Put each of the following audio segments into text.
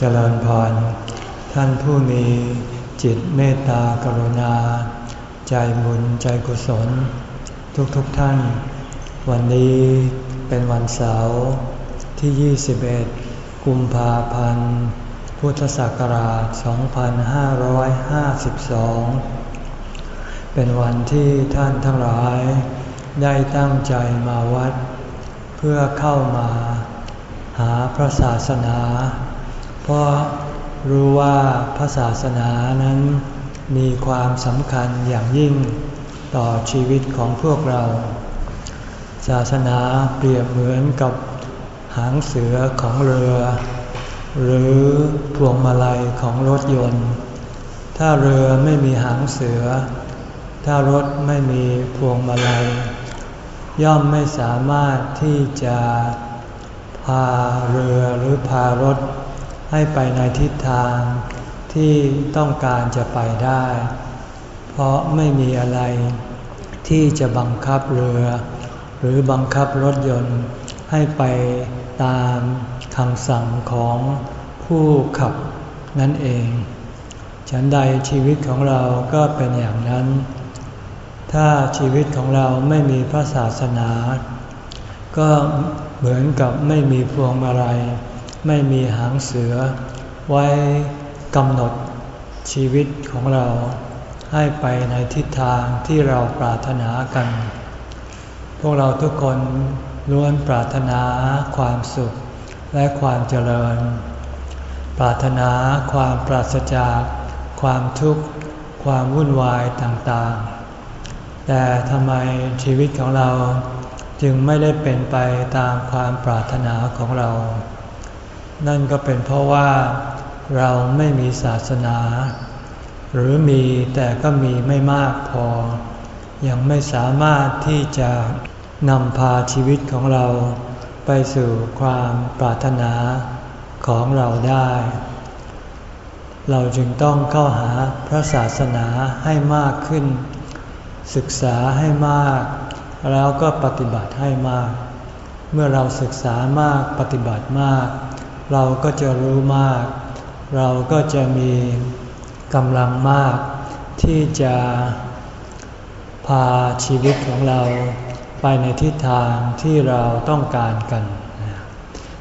เจริญพร ท่านผู้มีจิตเมตตากรุณา ใจบุญใจกุศล ทุกๆทท่าน วันนี้เป็นวันเสาร์ที่ 21 กุมภาพันธ์ พุทธศักราช 2552 เป็นวันที่ท่านทั้งหลาย ได้ตั้งใจมาวัด เพื่อเข้ามา หาพระศาสนา เพราะรู้ว่าพระศาสนานั้นมีความสำคัญอย่างยิ่งต่อชีวิตของพวกเรา ศาสนาเปรียบเหมือนกับหางเสือของเรือ หรือพวงมาลัยของรถยนต์ ถ้าเรือไม่มีหางเสือ ถ้ารถไม่มีพวงมาลัย ย่อมไม่สามารถที่จะพาเรือหรือพารถ ให้ไปในทิศทางที่ต้องการจะไปได้ เพราะไม่มีอะไรที่จะบังคับเรือ หรือบังคับรถยนต์ให้ไปตามคำสั่งของผู้ขับนั่นเอง ฉันใดชีวิตของเราก็เป็นอย่างนั้น ถ้าชีวิตของเราไม่มีพระศาสนา ก็เหมือนกับไม่มีพวงมาลัย ไม่มีหางเสือ ไว้กำหนดชีวิตของเราให้ไปในทิศทางที่เราปรารถนากัน พวกเราทุกคนล้วนปรารถนาความสุขและความเจริญ ปรารถนาความปราศจาก ความทุกข์ ความวุ่นวายต่างๆ แต่ทำไมชีวิตของเราจึงไม่ได้เป็นไปตามความปรารถนาของเรา นั่นก็เป็นเพราะว่าเราไม่มีศาสนา หรือมีแต่ก็มีไม่มากพอ ยังไม่สามารถที่จะนำพาชีวิตของเราไปสู่ความปรารถนาของเราได้ เราจึงต้องเข้าหาพระศาสนาให้มากขึ้น ศึกษาให้มาก แล้วก็ปฏิบัติให้มาก เมื่อเราศึกษามากปฏิบัติมาก เราก็จะรู้มาก เราก็จะมีกำลังมาก ที่จะพาชีวิตของเราไปในทิศทางที่เราต้องการกัน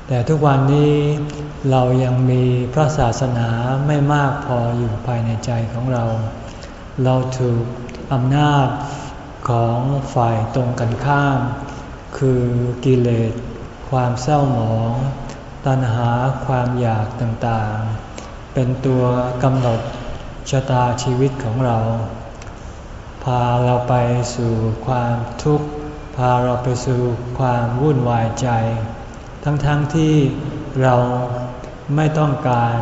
แต่ทุกวันนี้เรายังมีพระศาสนาไม่มากพออยู่ภายในใจของเรา เราถูกอำนาจของฝ่ายตรงกันข้าม คือกิเลส ความเศร้าหมอง ตัณหาความอยากต่างๆ เป็นตัวกำหนดชะตาชีวิตของเรา พาเราไปสู่ความทุกข์ พาเราไปสู่ความวุ่นวายใจ ทั้งๆทที่เราไม่ต้องการ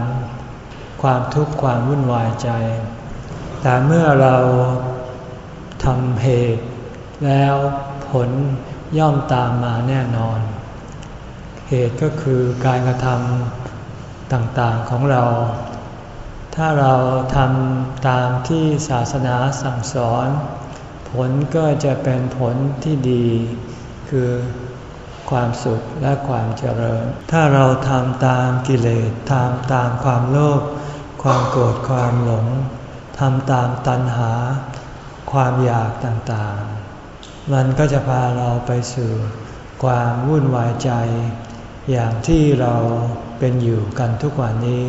ความทุกข์ความวุ่นวายใจ แต่เมื่อเราทำเหตุแล้วผลย่อมตามมาแน่นอน เหตุก็คือการกระทำต่างๆของเรา ถ้าเราทำตามที่ศาสนาสั่งสอน ผลก็จะเป็นผลที่ดี คือความสุขและความเจริญ ถ้าเราทำตามกิเลสทำตามความโลภความโกรธความหลงทำตามตัณหา ความอยากต่างๆ มันก็จะพาเราไปสู่ความวุ่นวายใจ อย่างที่เราเป็นอยู่กันทุกวันนี้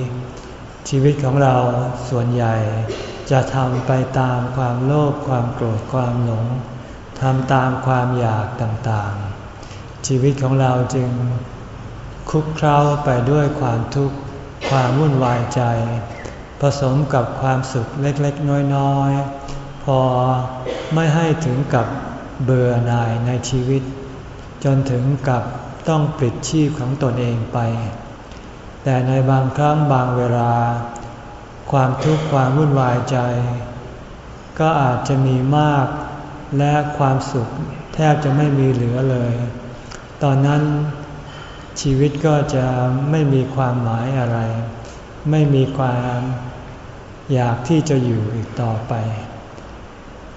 ชีวิตของเราส่วนใหญ่จะทำไปตามความโลภความโกรธความหลงทำตามความอยากต่างๆ ชีวิตของเราจึงคุกเคล้าไปด้วยความทุกข์ความวุ่นวายใจ ผสมกับความสุขเล็กๆ น้อยๆ พอไม่ให้ถึงกับเบื่อหน่ายในชีวิต จนถึงกับ ต้องปลิดชีพของตนเองไป แต่ในบางครั้งบางเวลา ความทุกข์ความวุ่นวายใจ ก็อาจจะมีมากและความสุขแทบจะไม่มีเหลือเลย ตอนนั้นชีวิตก็จะไม่มีความหมายอะไร ไม่มีความอยากที่จะอยู่อีกต่อไป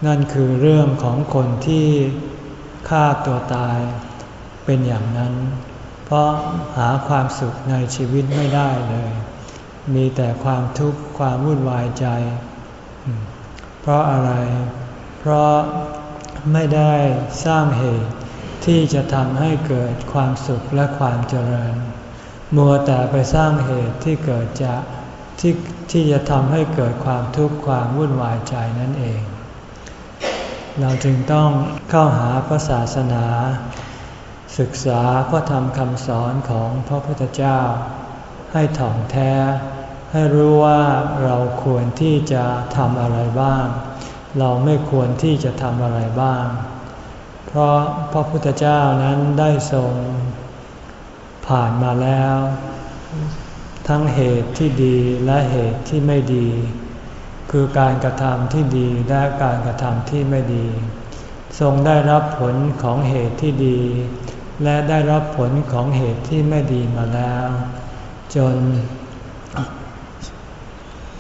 นั่นคือเรื่องของคนที่ฆ่าตัวตาย เป็นอย่างนั้น เพราะหาความสุขในชีวิตไม่ได้เลย มีแต่ความทุกข์ความวุ่นวายใจ เพราะอะไร เพราะไม่ได้สร้างเหตุที่จะทำให้เกิดความสุขและความเจริญ มัวแต่ไปสร้างเหตุที่เกิดจากที่ที่จะทำให้เกิดความทุกข์ความวุ่นวายใจนั่นเอง เราจึงต้องเข้าหาพระศาสนา ศึกษาพระธรรมคำสอนของพระพุทธเจ้า ให้ถ่องแท้ ให้รู้ว่าเราควรที่จะทำอะไรบ้าง เราไม่ควรที่จะทำอะไรบ้าง เพราะพระพุทธเจ้านั้นได้ทรง ผ่านมาแล้ว ทั้งเหตุที่ดีและเหตุที่ไม่ดี คือการกระทำที่ดีและการกระทำที่ไม่ดี ทรงได้รับผลของเหตุที่ดี และได้รับผลของเหตุที่ไม่ดีมาแล้ว จน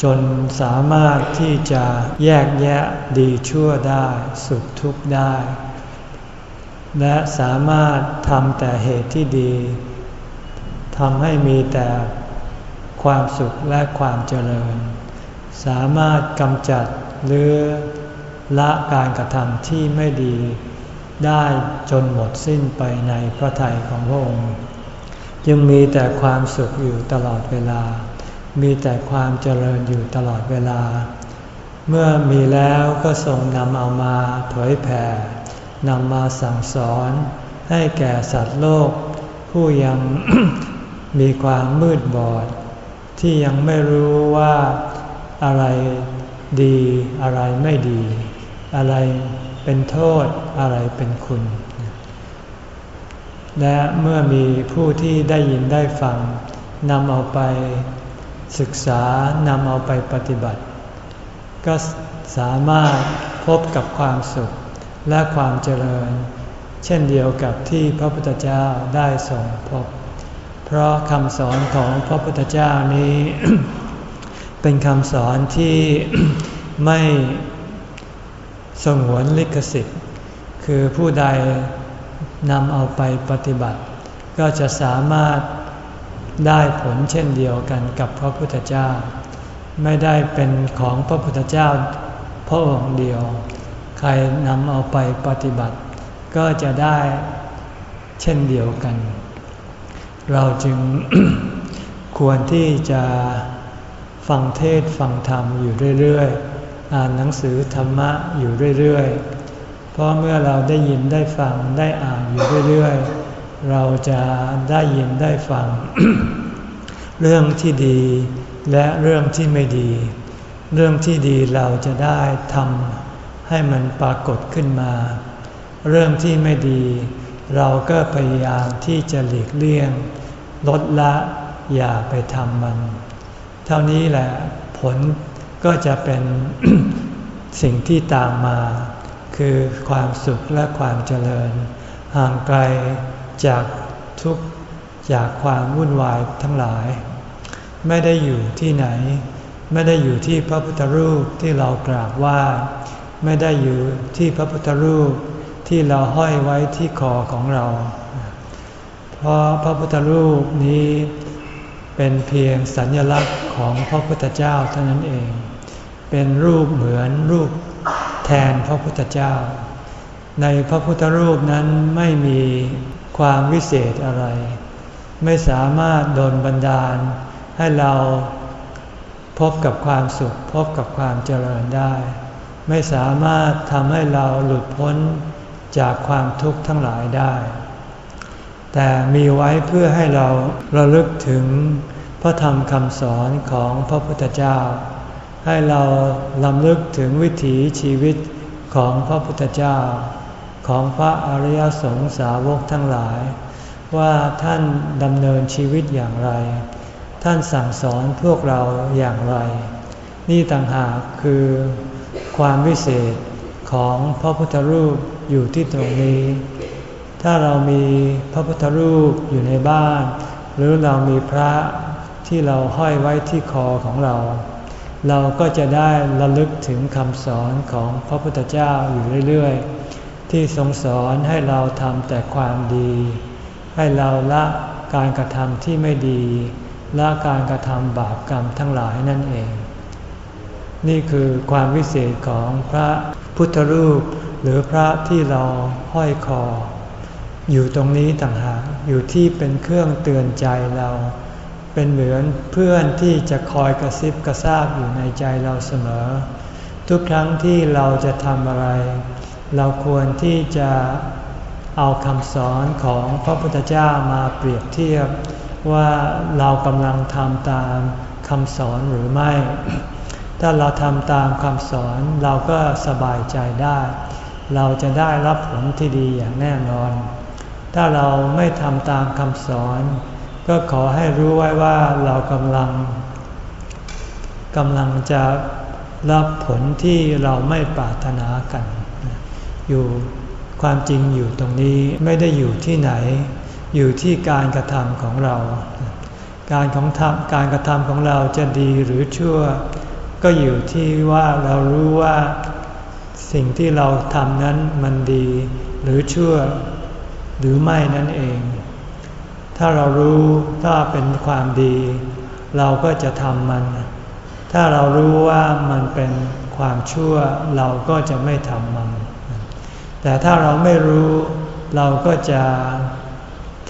จนสามารถที่จะแยกแยะดีชั่วได้ สุขทุกข์ได้ และสามารถทำแต่เหตุที่ดีทำให้มีแต่ความสุขและความเจริญ สามารถกำจัดหรือละการกระทำที่ไม่ดี ได้จนหมดสิ้นไปในพระทัยของพระองค์ จึงมีแต่ความสุขอยู่ตลอดเวลา มีแต่ความเจริญอยู่ตลอดเวลา เมื่อมีแล้วก็ทรงนำเอามาเผยแผ่นำมาสั่งสอนให้แก่สัตว์โลก ผู้ยังมีความมืดบอด ที่ยังไม่รู้ว่าอะไรดีอะไรไม่ดี อะไร เป็นโทษอะไรเป็นคุณ และเมื่อมีผู้ที่ได้ยินได้ฟังนำเอาไปศึกษานำเอาไปปฏิบัติ ก็สามารถพบกับความสุขและความเจริญ เช่นเดียวกับที่พระพุทธเจ้าได้ทรงพบ เพราะคำสอนของพระพุทธเจ้านี้ เป็นคำสอนที่ไม่ สงวนลิขสิทธิ์ คือผู้ใดนำเอาไปปฏิบัติ ก็จะสามารถได้ผลเช่นเดียวกันกับพระพุทธเจ้า ไม่ได้เป็นของพระพุทธเจ้าพระองค์เดียว ใครนำเอาไปปฏิบัติ ก็จะได้เช่นเดียวกัน เราจึงควรที่จะฟังเทศฟังธรรมอยู่เรื่อย ๆ อ่านหนังสือธรรมะอยู่เรื่อยๆ เพราะเมื่อเราได้ยินได้ฟังได้อ่านอยู่เรื่อยๆ เราจะได้ยินได้ฟัง เรื่องที่ดีและเรื่องที่ไม่ดี เรื่องที่ดีเราจะได้ทำให้มันปรากฏขึ้นมา เรื่องที่ไม่ดี เราก็พยายามที่จะหลีกเลี่ยง ลดละอย่าไปทำมัน เท่านี้แหละผล ก็จะเป็นสิ่งที่ตามมา คือความสุขและความเจริญ ห่างไกลจากทุกจากความวุ่นวายทั้งหลาย ไม่ได้อยู่ที่ไหน ไม่ได้อยู่ที่พระพุทธรูปที่เรากราบไหว้ไม่ได้อยู่ที่พระพุทธรูปที่เราห้อยไว้ที่คอของเรา เพราะพระพุทธรูปนี้เป็นเพียงสัญลักษณ์ของพระพุทธเจ้าเท่านั้นเอง เป็นรูปเหมือนรูปแทนพระพุทธเจ้า ในพระพุทธรูปนั้นไม่มีความวิเศษอะไร ไม่สามารถโดนบันดาลให้เราพบกับความสุข พบกับความเจริญได้ ไม่สามารถทำให้เราหลุดพ้นจากความทุกข์ทั้งหลายได้ แต่มีไว้เพื่อให้เราระลึกถึงพระธรรมคำสอนของพระพุทธเจ้า ให้เราลำลึกถึงวิถีชีวิตของพระพุทธเจ้า ของพระอริยสงสาวกทั้งหลาย ว่าท่านดำเนินชีวิตอย่างไร ท่านสั่งสอนพวกเราอย่างไร นี่ต่างหากคือความวิเศษของพระพุทธรูปอยู่ที่ตรงนี้ ถ้าเรามีพระพุทธรูปอยู่ในบ้าน หรือเรามีพระที่เราห้อยไว้ที่คอของเรา เราก็จะได้ระลึกถึงคำสอนของพระพุทธเจ้าอยู่เรื่อยๆ ที่ทรงสอนให้เราทำแต่ความดี ให้เราละการกระทำที่ไม่ดี ละการกระทำบาปกรรมทั้งหลายนั่นเอง นี่คือความวิเศษของพระพุทธรูปหรือพระที่เราห้อยคอ อยู่ตรงนี้ต่างหากอยู่ที่เป็นเครื่องเตือนใจเรา เป็นเหมือนเพื่อนที่จะคอยกระซิบกระซาบอยู่ในใจเราเสมอ ทุกครั้งที่เราจะทำอะไร เราควรที่จะเอาคำสอนของพระพุทธเจ้ามาเปรียบเทียบว่าเรากำลังทำตามคำสอนหรือไม่ ถ้าเราทำตามคำสอนเราก็สบายใจได้ เราจะได้รับผลที่ดีอย่างแน่นอน ถ้าเราไม่ทำตามคำสอน ก็ขอให้รู้ไว้ว่าเรากำลังกำลังจะรับผลที่เราไม่ปรารถนากัน อยู่ความจริงอยู่ตรงนี้ไม่ได้อยู่ที่ไหน อยู่ที่การกระทำของเรา การของทำการกระทำของเราจะดีหรือชั่ว ก็อยู่ที่ว่าเรารู้ว่าสิ่งที่เราทำนั้นมันดีหรือชั่วหรือไม่นั่นเอง ถ้าเรารู้ถ้าเป็นความดี เราก็จะทำมัน ถ้าเรารู้ว่ามันเป็นความชั่วเราก็จะไม่ทำมัน แต่ถ้าเราไม่รู้เราก็จะ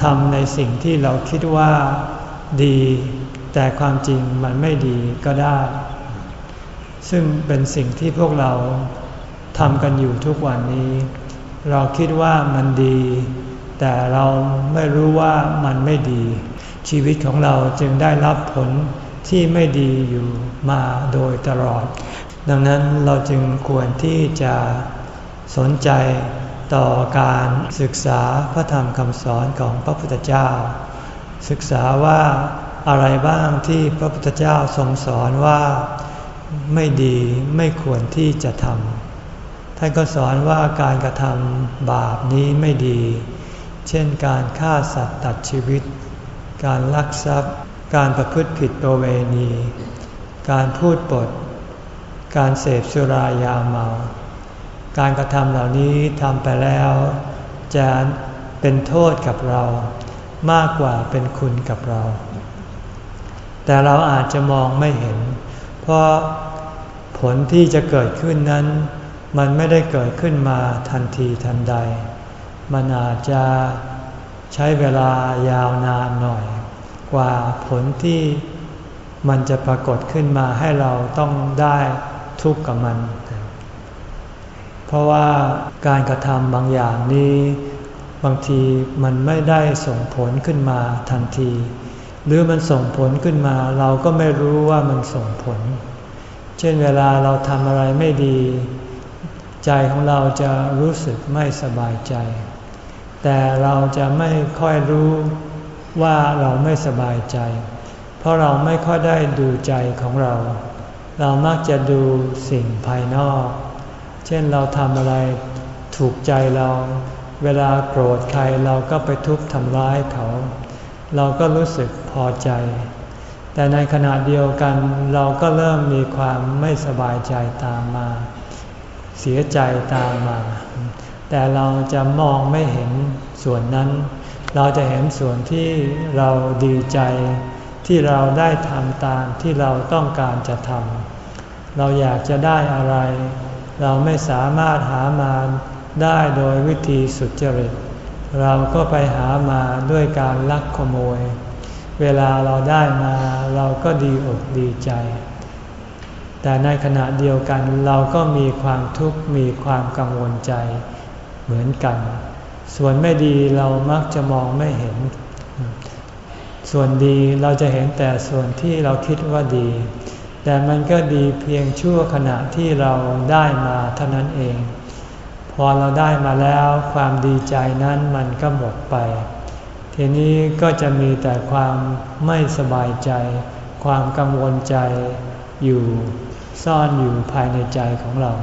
ทำในสิ่งที่เราคิดว่าดี แต่ความจริงมันไม่ดีก็ได้ ซึ่งเป็นสิ่งที่พวกเราทำกันอยู่ทุกวันนี้ เราคิดว่ามันดี แต่เราไม่รู้ว่ามันไม่ดี ชีวิตของเราจึงได้รับผลที่ไม่ดีอยู่มาโดยตลอด ดังนั้นเราจึงควรที่จะสนใจต่อการศึกษาพระธรรมคำสอนของพระพุทธเจ้า ศึกษาว่าอะไรบ้างที่พระพุทธเจ้าทรงสอนว่าไม่ดีไม่ควรที่จะทำท่านก็สอนว่าการกระทำบาปนี้ไม่ดี เช่นการฆ่าสัตว์ตัดชีวิต การลักทรัพย์ การประพฤติผิดประเวณี การพูดปด การเสพสุรายาเมา การกระทำเหล่านี้ทำไปแล้ว จะเป็นโทษกับเรามากกว่าเป็นคุณกับเรา แต่เราอาจจะมองไม่เห็น เพราะผลที่จะเกิดขึ้นนั้น มันไม่ได้เกิดขึ้นมาทันทีทันใด มันอาจจะใช้เวลายาวนานหน่อย กว่าผลที่มันจะปรากฏขึ้นมาให้เราต้องได้ทุกข์กับมัน เพราะว่าการกระทำบางอย่างนี้ บางทีมันไม่ได้ส่งผลขึ้นมาทันที หรือมันส่งผลขึ้นมา เราก็ไม่รู้ว่ามันส่งผล เช่นเวลาเราทำอะไรไม่ดี ใจของเราจะรู้สึกไม่สบายใจ แต่เราจะไม่ค่อยรู้ว่าเราไม่สบายใจ เพราะเราไม่ค่อยได้ดูใจของเรา เรามักจะดูสิ่งภายนอก เช่นเราทำอะไรถูกใจเรา เวลาโกรธใครเราก็ไปทุบทำร้ายเขา เราก็รู้สึกพอใจ แต่ในขณะเดียวกันเราก็เริ่มมีความไม่สบายใจตามมา เสียใจตามมา แต่เราจะมองไม่เห็นส่วนนั้น เราจะเห็นส่วนที่เราดีใจ ที่เราได้ทำตามที่เราต้องการจะทำเราอยากจะได้อะไร เราไม่สามารถหามาได้โดยวิธีสุจริต เราก็ไปหามาด้วยการลักขโมย เวลาเราได้มาเราก็ดีอกดีใจ แต่ในขณะเดียวกันเราก็มีความทุกข์มีความกังวลใจ เหมือนกัน ส่วนไม่ดีเรามักจะมองไม่เห็น ส่วนดีเราจะเห็นแต่ส่วนที่เราคิดว่าดี แต่มันก็ดีเพียงชั่วขณะที่เราได้มาเท่านั้นเอง พอเราได้มาแล้วความดีใจนั้นมันก็หมดไป ทีนี้ก็จะมีแต่ความไม่สบายใจ ความกังวลใจอยู่ซ่อนอยู่ภายในใจของเรา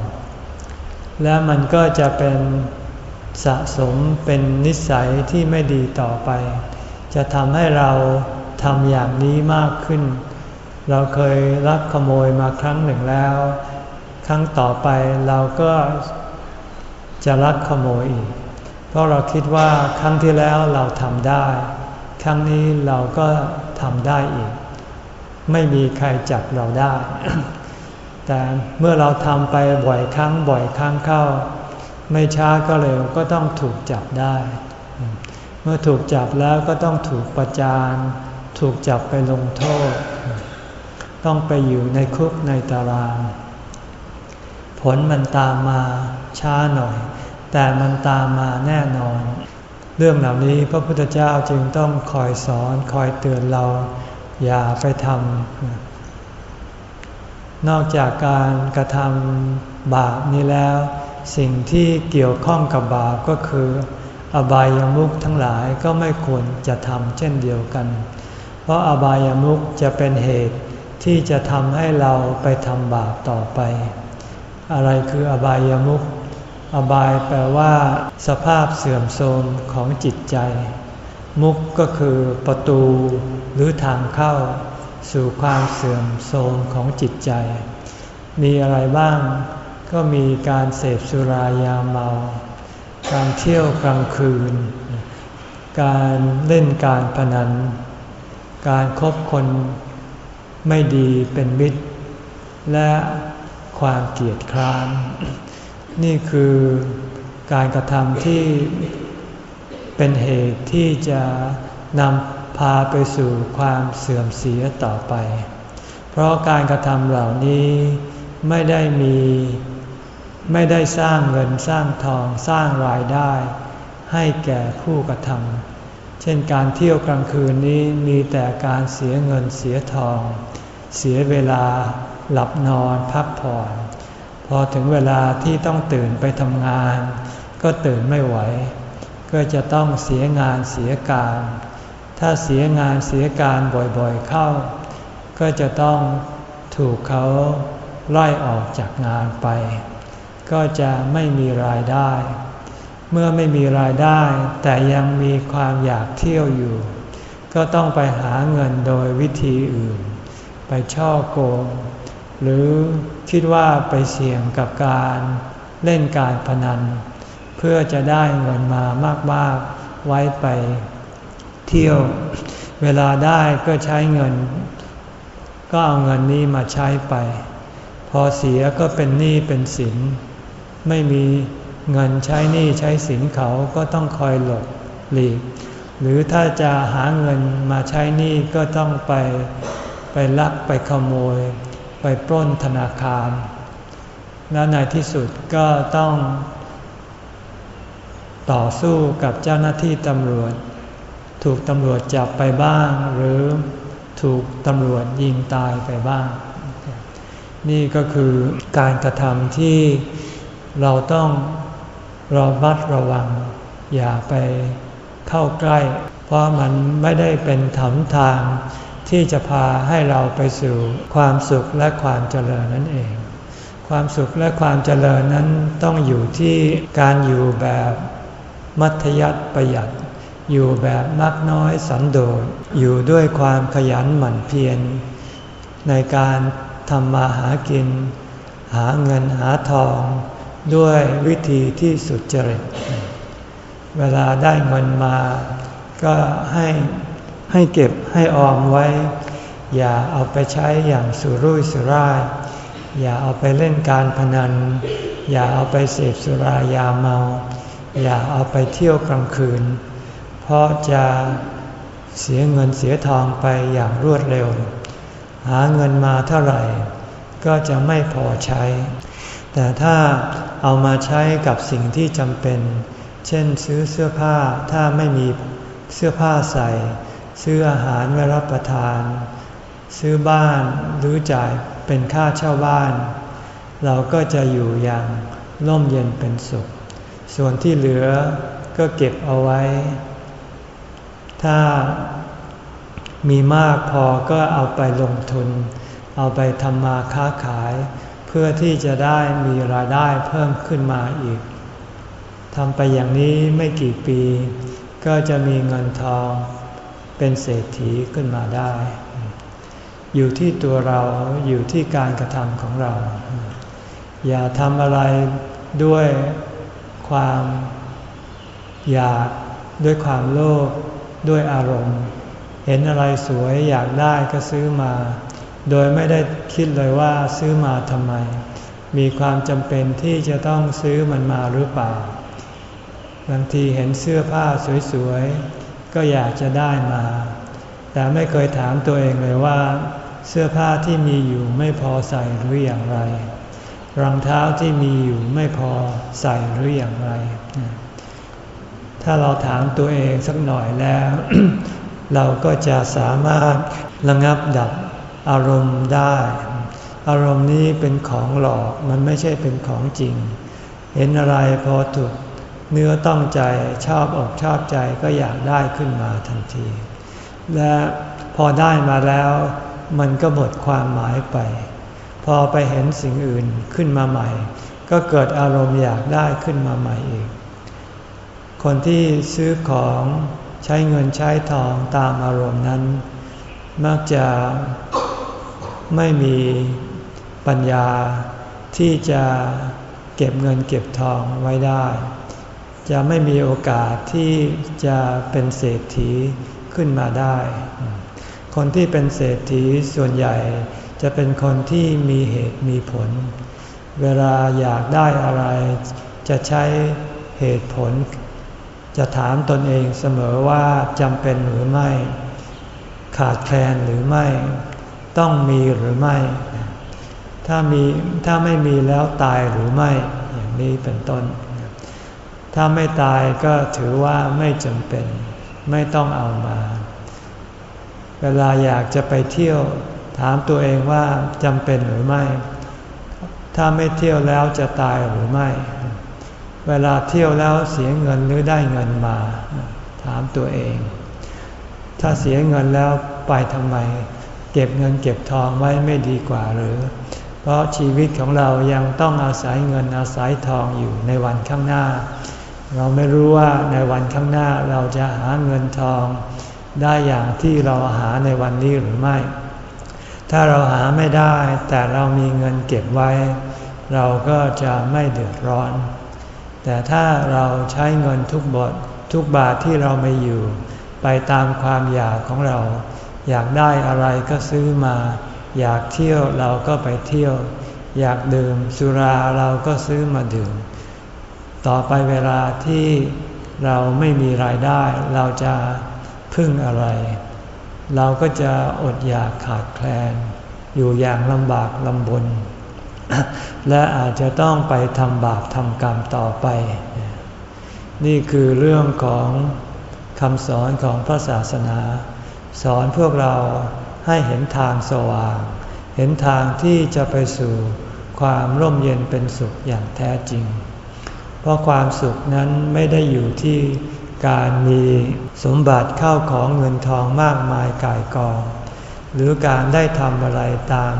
และมันก็จะเป็น สะสมเป็นนิสัยที่ไม่ดีต่อไป จะทำให้เราทำอย่างนี้มากขึ้น เราเคยลักขโมยมาครั้งหนึ่งแล้ว ครั้งต่อไปเราก็จะลักขโมยอีก เพราะเราคิดว่าครั้งที่แล้วเราทำได้ ครั้งนี้เราก็ทำได้อีก ไม่มีใครจับเราได้ แต่เมื่อเราทำไปบ่อยครั้งบ่อยครั้งเข้า ไม่ช้าก็เร็วก็ต้องถูกจับได้ เมื่อถูกจับแล้วก็ต้องถูกประจาน ถูกจับไปลงโทษ ต้องไปอยู่ในคุกในตาราง ผลมันตามมาช้าหน่อย แต่มันตามมาแน่นอน เรื่องเหล่านี้พระพุทธเจ้าจึงต้องคอยสอนคอยเตือนเรา อย่าไปทำนอกจากการกระทำบาปนี้แล้ว สิ่งที่เกี่ยวข้องกับบาปก็คือ อบายามุขทั้งหลายก็ไม่ควรจะทำเช่นเดียวกัน เพราะอบายามุขจะเป็นเหตุที่จะทำให้เราไปทำบาปต่อไป อะไรคืออบายามุขอบายแปลว่า สภาพเสื่อมโทรมของจิตใจ มุกก็คือประตูหรือทางเข้า สู่ความเสื่อมโทรมของจิตใจ มีอะไรบ้าง ก็มีการเสพสุรายาเมา การเที่ยวกลางคืน การเล่นการพนัน การคบคนไม่ดีเป็นมิตร และความเกลียดคร้าน นี่คือการกระทำที่เป็นเหตุที่จะนำพาไปสู่ความเสื่อมเสียต่อไป เพราะการกระทำเหล่านี้ไม่ได้มี ไม่ได้สร้างเงินสร้างทองสร้างรายได้ ให้แก่ผู้กระทำเช่นการเที่ยวกลางคืนนี้มีแต่การเสียเงินเสียทอง เสียเวลาหลับนอนพักผ่อน พอถึงเวลาที่ต้องตื่นไปทำงาน ก็ตื่นไม่ไหว ก็จะต้องเสียงานเสียการ ถ้าเสียงานเสียการบ่อยๆเข้า ก็จะต้องถูกเขาไล่ออกจากงานไป ก็จะไม่มีรายได้ เมื่อไม่มีรายได้ แต่ยังมีความอยากเที่ยวอยู่ ก็ต้องไปหาเงินโดยวิธีอื่น ไปช่อโกง หรือคิดว่าไปเสี่ยงกับการเล่นการพนัน เพื่อจะได้เงินมามากๆไว้ไปเที่ยว เวลาได้ก็ใช้เงิน ก็เอาเงินนี้มาใช้ไป พอเสียก็เป็นหนี้เป็นสิน ไม่มีเงินใช้หนี้ใช้สินเขาก็ต้องคอยหลบหลีก หรือถ้าจะหาเงินมาใช้หนี้ก็ต้องไปไปลักไปขโมย ไปปล้นธนาคาร แล้วในที่สุดก็ต้อง ต่อสู้กับเจ้าหน้าที่ตำรวจ ถูกตำรวจจับไปบ้าง หรือถูกตำรวจยิงตายไปบ้าง นี่ก็คือการกระทำที่ เราต้องระมัดระวัง อย่าไปเข้าใกล้ เพราะมันไม่ได้เป็นถมทาง ที่จะพาให้เราไปสู่ความสุขและความเจริญนั่นเอง ความสุขและความเจริญนั้นต้องอยู่ที่การอยู่แบบมัธยัติประหยัด อยู่แบบมักน้อยสันโดษอยู่ด้วยความขยันหมั่นเพียรในการทำมาหากิน หาเงินหาทอง ด้วยวิธีที่สุดจริต เวลาได้เงินมา ก็ให้ให้เก็บให้ออมไว้ อย่าเอาไปใช้อย่างสุรุ่ยสุร่าย อย่าเอาไปเล่นการพนัน อย่าเอาไปเสพสุรายาเมา อย่าเอาไปเที่ยวกลางคืน เพราะจะเสียเงินเสียทองไปอย่างรวดเร็ว หาเงินมาเท่าไหร่ ก็จะไม่พอใช้ แต่ถ้า เอามาใช้กับสิ่งที่จำเป็น เช่นซื้อเสื้อผ้าถ้าไม่มีเสื้อผ้าใส่ ซื้ออาหารไว้รับประทาน ซื้อบ้านหรือจ่ายเป็นค่าเช่าบ้าน เราก็จะอยู่อย่างร่มเย็นเป็นสุข ส่วนที่เหลือก็เก็บเอาไว้ ถ้ามีมากพอก็เอาไปลงทุน เอาไปทำมาค้าขาย พื่อที่จะได้มีรายได้เพิ่มขึ้นมาอีกทำไปอย่างนี้ไม่กี่ปี ก็จะมีเงินทองเป็นเศรษฐีขึ้นมาได้ อยู่ที่ตัวเราอยู่ที่การกระทำของเรา อย่าทำอะไรด้วยความอยากด้วยความโลภด้วยอารมณ์ เห็นอะไรสวยอยากได้ก็ซื้อมา โดยไม่ได้คิดเลยว่าซื้อมาทำไม มีความจำเป็นที่จะต้องซื้อมันมาหรือเปล่า บางทีเห็นเสื้อผ้าสวยๆ ก็อยากจะได้มา แต่ไม่เคยถามตัวเองเลยว่า เสื้อผ้าที่มีอยู่ไม่พอใส่หรืออย่างไร รองเท้าที่มีอยู่ไม่พอใส่หรืออย่างไร ถ้าเราถามตัวเองสักหน่อยแล้ว เราก็จะสามารถระงับดับ อารมณ์ได้ อารมณ์นี้เป็นของหลอกมันไม่ใช่เป็นของจริง เห็นอะไรพอถูกเนื้อต้องใจชอบอกชอบใจก็อยากได้ขึ้นมาทันที และพอได้มาแล้วมันก็หมดความหมายไป พอไปเห็นสิ่งอื่นขึ้นมาใหม่ ก็เกิดอารมณ์อยากได้ขึ้นมาใหม่อีก คนที่ซื้อของใช้เงินใช้ทองตามอารมณ์นั้น มักจะ ไม่มีปัญญาที่จะเก็บเงินเก็บทองไว้ได้ จะไม่มีโอกาสที่จะเป็นเศรษฐีขึ้นมาได้ คนที่เป็นเศรษฐีส่วนใหญ่จะเป็นคนที่มีเหตุมีผล เวลาอยากได้อะไร จะใช้เหตุผล จะถามตนเองเสมอว่าจำเป็นหรือไม่ ขาดแคลนหรือไม่ ต้องมีหรือไม่ ถ้ามีถ้าไม่มีแล้วตายหรือไม่ อย่างนี้เป็นต้น ถ้าไม่ตายก็ถือว่าไม่จำเป็น ไม่ต้องเอามา เวลาอยากจะไปเที่ยว ถามตัวเองว่าจำเป็นหรือไม่ ถ้าไม่เที่ยวแล้วจะตายหรือไม่ เวลาเที่ยวแล้วเสียเงินหรือได้เงินมา ถามตัวเอง ถ้าเสียเงินแล้วไปทำไม เก็บเงินเก็บทองไว้ไม่ดีกว่าหรือ เพราะชีวิตของเรายังต้องอาศัยเงินอาศัยทองอยู่ในวันข้างหน้า เราไม่รู้ว่าในวันข้างหน้าเราจะหาเงินทอง ได้อย่างที่เราหาในวันนี้หรือไม่ ถ้าเราหาไม่ได้แต่เรามีเงินเก็บไว้ เราก็จะไม่เดือดร้อน แต่ถ้าเราใช้เงินทุกบททุกบาทที่เราไม่อยู่ ไปตามความอยากของเรา อยากได้อะไรก็ซื้อมา อยากเที่ยวเราก็ไปเที่ยว อยากดื่มสุราเราก็ซื้อมาดื่ม ต่อไปเวลาที่เราไม่มีรายได้เราจะพึ่งอะไร เราก็จะอดอยากขาดแคลน อยู่อย่างลำบากลำบน และอาจจะต้องไปทำบาปทำกรรมต่อไป นี่คือเรื่องของคำสอนของพระศาสนา สอนพวกเราให้เห็นทางสว่าง เห็นทางที่จะไปสู่ความร่มเย็นเป็นสุขอย่างแท้จริง เพราะความสุขนั้นไม่ได้อยู่ที่การมีสมบัติเข้าของเงินทองมากมายกายกอง หรือการได้ทำอะไรตาม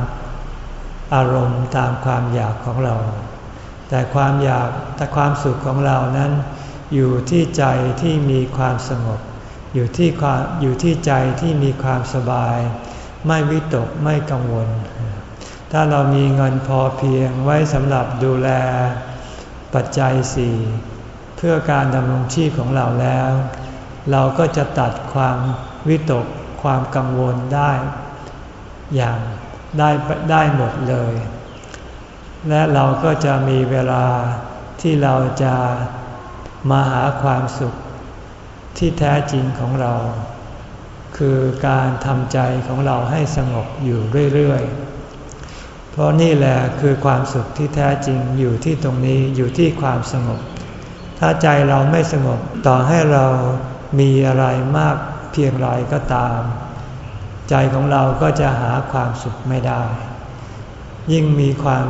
อารมณ์ตามความอยากของเรา แต่ความอยากแต่ความสุขของเรานั้น อยู่ที่ใจที่มีความสงบ อยู่ที่ความอยู่ที่ใจที่มีความสบาย ไม่วิตกไม่กังวล ถ้าเรามีเงินพอเพียงไว้สำหรับดูแล ปัจจัยสี่เพื่อการดำรงชีพของเราแล้ว เราก็จะตัดความวิตกความกังวลได้ อย่างได้ได้หมดเลย และเราก็จะมีเวลาที่เราจะมาหาความสุข ที่แท้จริงของเรา คือการทำใจของเราให้สงบอยู่เรื่อยๆ เพราะนี่แหละคือความสุขที่แท้จริงอยู่ที่ตรงนี้อยู่ที่ความสงบ ถ้าใจเราไม่สงบต่อให้เรามีอะไรมากเพียงไรก็ตาม ใจของเราก็จะหาความสุขไม่ได้ ยิ่งมีความ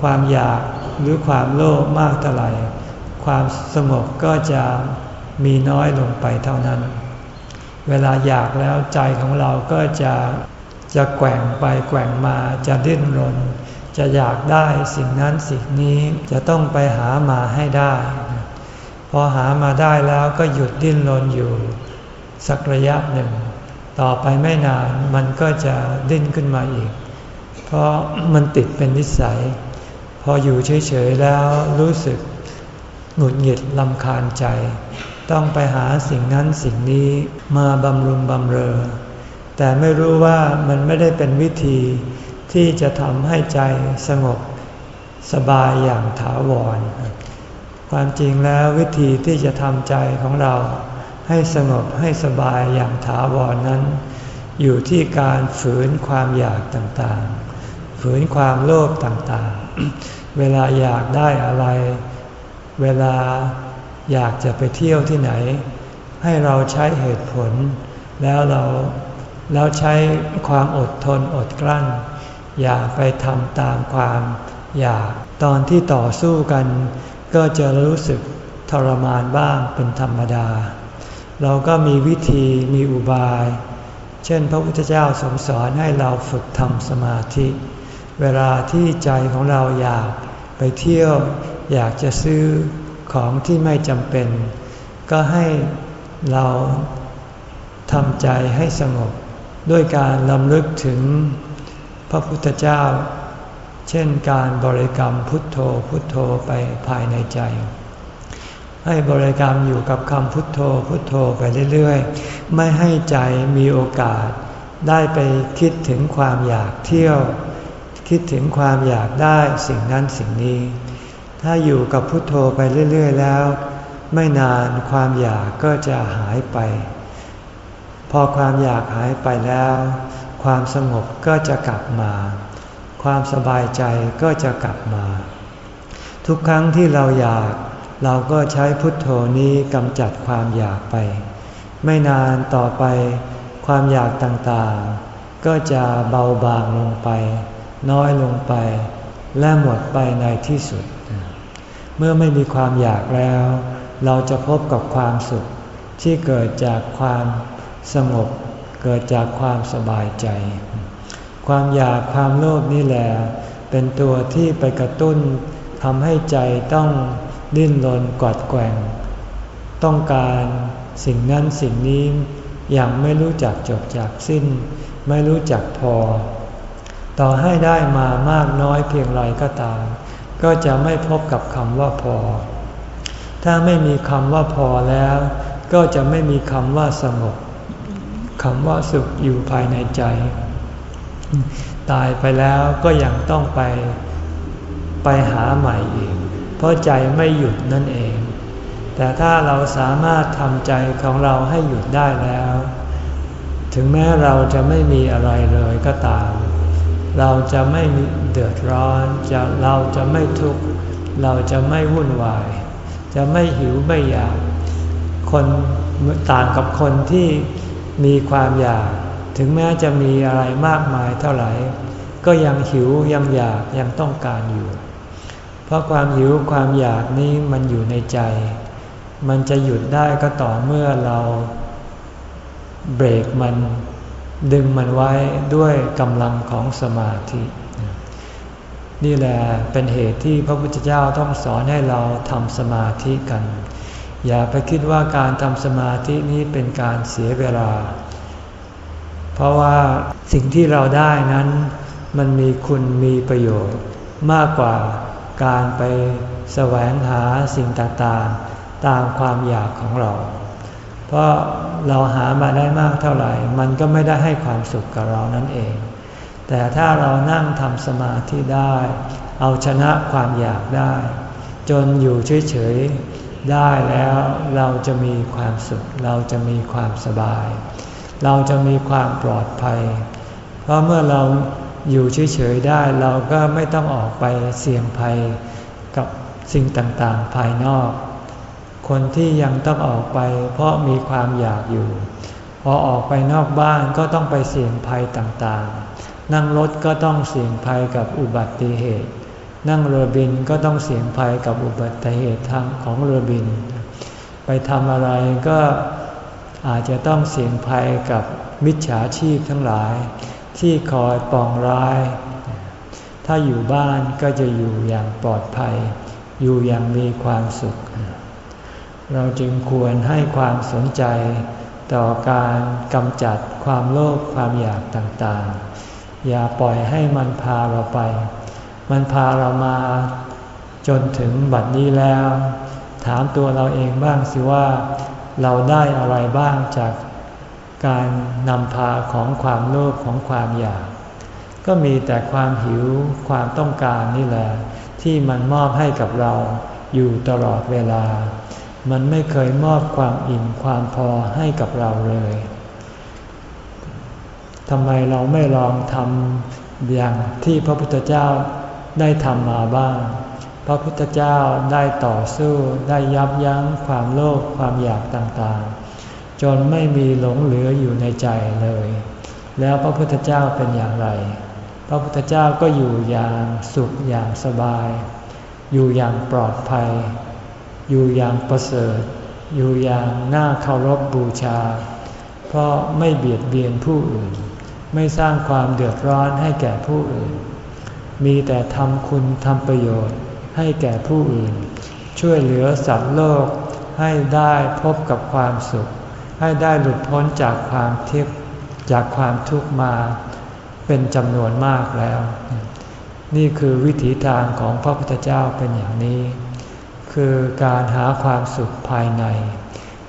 ความอยากหรือความโลภมากเท่าไหร่ ความสงบก็จะ มีน้อยลงไปเท่านั้น เวลาอยากแล้วใจของเราก็จะจะแกว่งไปแกว่งมาจะดิ้นรน จะอยากได้สิ่งนั้นสิ่งนี้จะต้องไปหามาให้ได้ พอหามาได้แล้วก็หยุดดิ้นรนอยู่ สักระยะหนึ่ง ต่อไปไม่นานมันก็จะดิ้นขึ้นมาอีก เพราะมันติดเป็นนิสัย พออยู่เฉยๆแล้วรู้สึกหงุดหงิดลำคาญใจ ต้องไปหาสิ่งนั้นสิ่งนี้มาบำรุงบำเรอ แต่ไม่รู้ว่ามันไม่ได้เป็นวิธีที่จะทำให้ใจสงบสบายอย่างถาวร ความจริงแล้ววิธีที่จะทำใจของเราให้สงบให้สบายอย่างถาวรนั้น อยู่ที่การฝืนความอยากต่างๆ ฝืนความโลภต่างๆ เวลาอยากได้อะไร เวลา อยากจะไปเที่ยวที่ไหน ให้เราใช้เหตุผล แล้วเราแล้วใช้ความอดทนอดกลั้น อย่าไปทำตามความอยากตอนที่ต่อสู้กัน ก็จะรู้สึกทรมานบ้างเป็นธรรมดา เราก็มีวิธีมีอุบาย เช่นพระพุทธเจ้าทรงสอนให้เราฝึกทำสมาธิ เวลาที่ใจของเราอยากไปเที่ยว อยากจะซื้อ ของที่ไม่จำเป็น ก็ให้เราทำใจให้สงบ ด้วยการลำลึกถึงพระพุทธเจ้า เช่นการบริกรรมพุทโธพุทโธไปภายในใจ ให้บริกรรมอยู่กับคำพุทโธพุทโธไปเรื่อยๆ ไม่ให้ใจมีโอกาส ได้ไปคิดถึงความอยากเที่ยว คิดถึงความอยากได้สิ่งนั้นสิ่งนี้ ถ้าอยู่กับพุทโธไปเรื่อย ๆ แล้ว ไม่นานความอยากก็จะหายไป พอความอยากหายไปแล้ว ความสงบก็จะกลับมา ความสบายใจก็จะกลับมา ทุกครั้งที่เราอยาก เราก็ใช้พุทโธนี้กำจัดความอยากไป ไม่นานต่อไป ความอยากต่างๆ ก็จะเบาบางลงไป น้อยลงไป และหมดไปในที่สุด เมื่อไม่มีความอยากแล้ว เราจะพบกับความสุขที่เกิดจากความสงบ เกิดจากความสบายใจ ความอยากความโลภนี่แหละเป็นตัวที่ไปกระตุ้นทำให้ใจต้องดิ้นรนกอดแกว่ง ต้องการสิ่งนั้นสิ่งนี้อย่างไม่รู้จักจบจากสิ้น ไม่รู้จักพอ ต่อให้ได้มามากน้อยเพียงไรก็ตาม ก็จะไม่พบกับคำว่าพอ ถ้าไม่มีคำว่าพอแล้ว ก็จะไม่มีคำว่าสงบคำว่าสุขอยู่ภายในใจ ตายไปแล้วก็ยังต้องไปไปหาใหม่อีก เพราะใจไม่หยุดนั่นเอง แต่ถ้าเราสามารถทำใจของเราให้หยุดได้แล้ว ถึงแม้เราจะไม่มีอะไรเลยก็ตาม เราจะไม่เดือดร้อนจะเราจะไม่ทุกข์เราจะไม่วุ่นวาย จะไม่หิวไม่อยาก คนต่างกับคนที่มีความอยาก ถึงแม้จะมีอะไรมากมายเท่าไหร่ ก็ยังหิวยังอยากยังต้องการอยู่ เพราะความหิวความอยากนี้มันอยู่ในใจ มันจะหยุดได้ก็ต่อเมื่อเราเบรกมัน ดึงมันไว้ด้วยกำลังของสมาธิ นี่แหละเป็นเหตุที่พระพุทธเจ้าต้องสอนให้เราทำสมาธิกัน อย่าไปคิดว่าการทำสมาธินี้เป็นการเสียเวลา เพราะว่าสิ่งที่เราได้นั้นมันมีคุณมีประโยชน์มากกว่าการไปแสวงหาสิ่งต่างๆ ตามความอยากของเรา เพราะ เราหามาได้มากเท่าไหร่ มันก็ไม่ได้ให้ความสุขกับเรานั่นเอง แต่ถ้าเรานั่งทำสมาธิได้ เอาชนะความอยากได้ จนอยู่เฉยๆได้แล้วเราจะมีความสุข เราจะมีความสบาย เราจะมีความปลอดภัย เพราะเมื่อเราอยู่เฉยๆได้เราก็ไม่ต้องออกไปเสี่ยงภัยกับสิ่งต่างๆ ภายนอก คนที่ยังต้องออกไป เพราะมีความอยากอยู่ พอออกไปนอกบ้านก็ต้องไปเสี่ยงภัยต่างๆ นั่งรถก็ต้องเสี่ยงภัยกับอุบัติเหตุ นั่งเรือบินก็ต้องเสี่ยงภัยกับอุบัติเหตุทางของเรือบิน ไปทำอะไรก็อาจจะต้องเสี่ยงภัยกับมิจฉาชีพทั้งหลาย ที่คอยปองร้าย ถ้าอยู่บ้านก็จะอยู่อย่างปลอดภัย อยู่อย่างมีความสุข เราจึงควรให้ความสนใจต่อการกำจัดความโลภความอยากต่างๆ อย่าปล่อยให้มันพาเราไป มันพาเรามาจนถึงบัดนี้แล้ว ถามตัวเราเองบ้างสิว่า เราได้อะไรบ้างจากการนำพาของความโลภของความอยาก ก็มีแต่ความหิวความต้องการนี่แหละ ที่มันมอบให้กับเราอยู่ตลอดเวลา มันไม่เคยมอบความอิ่มความพอให้กับเราเลยทำไมเราไม่ลองทำอย่างที่พระพุทธเจ้าได้ทำมาบ้าง พระพุทธเจ้าได้ต่อสู้ได้ยับยั้งความโลภความอยากต่างๆ จนไม่มีหลงเหลืออยู่ในใจเลย แล้วพระพุทธเจ้าเป็นอย่างไร พระพุทธเจ้าก็อยู่อย่างสุขอย่างสบาย อยู่อย่างปลอดภัย อยู่อย่างประเสริฐ อยู่อย่างน่าเคารพบบูชา เพราะไม่เบียดเบียนผู้อื่น ไม่สร้างความเดือดร้อนให้แก่ผู้อื่น มีแต่ทำคุณทำประโยชน์ให้แก่ผู้อื่น ช่วยเหลือสัตว์โลกให้ได้พบกับความสุข ให้ได้หลุดพ้นจากความทิพย์จากความทุกข์มาเป็นจำนวนมากแล้ว นี่คือวิถีทางของพระพุทธเจ้าเป็นอย่างนี้ คือการหาความสุขภายใน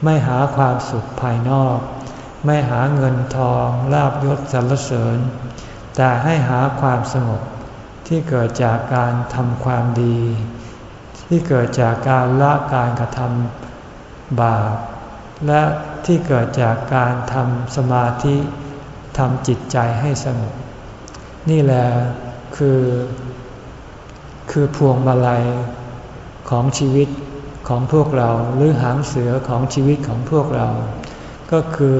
ไม่หาความสุขภายนอก ไม่หาเงินทองลาบยศสรรเสริญ แต่ให้หาความสงบที่เกิดจากการทำความดี ที่เกิดจากการละการกระทำบาปและที่เกิดจากการทำสมาธิทำจิตใจให้สงบนี่แหละคือ คือพวงมาลัย ของชีวิตของพวกเราหรือหางเสือของชีวิตของพวกเรา ก็คือ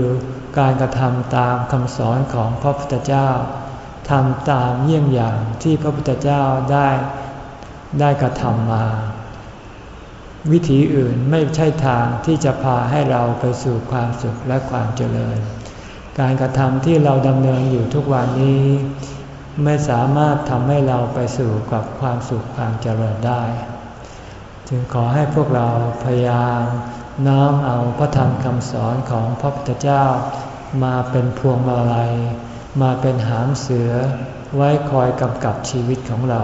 การกระทำตามคำสอนของพระพุทธเจ้าทำตามเยี่ยงอย่างที่พระพุทธเจ้าได้ได้กระทำมา วิธีอื่นไม่ใช่ทางที่จะพาให้เราไปสู่ความสุขและความเจริญ การกระทำที่เราดำเนินอยู่ทุกวันนี้ ไม่สามารถทำให้เราไปสู่กับความสุขความเจริญได้ จึงขอให้พวกเราพยายามน้อมเอาพระธรรมคำสอนของพระพุทธเจ้า มาเป็นพวงมาลัย มาเป็นหางเสือ ไว้คอยกำกับชีวิตของเรา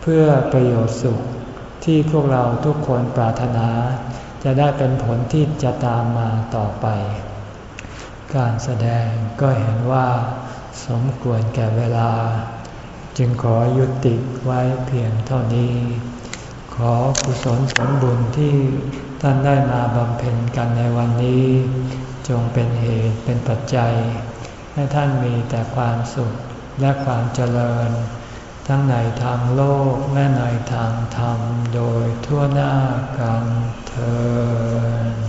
เพื่อประโยชน์สุขที่พวกเราทุกคนปรารถนา จะได้เป็นผลที่จะตามมาต่อไป การแสดงก็เห็นว่า สมควรแก่เวลา จึงขอยุติไว้เพียงเท่านี้ ขอกุศลผลบุญที่ท่านได้มาบำเพ็ญกันในวันนี้ จงเป็นเหตุเป็นปัจจัย ให้ท่านมีแต่ความสุขและความเจริญ ทั้งในทางโลกและในทางธรรมโดยทั่วหน้ากันเธอ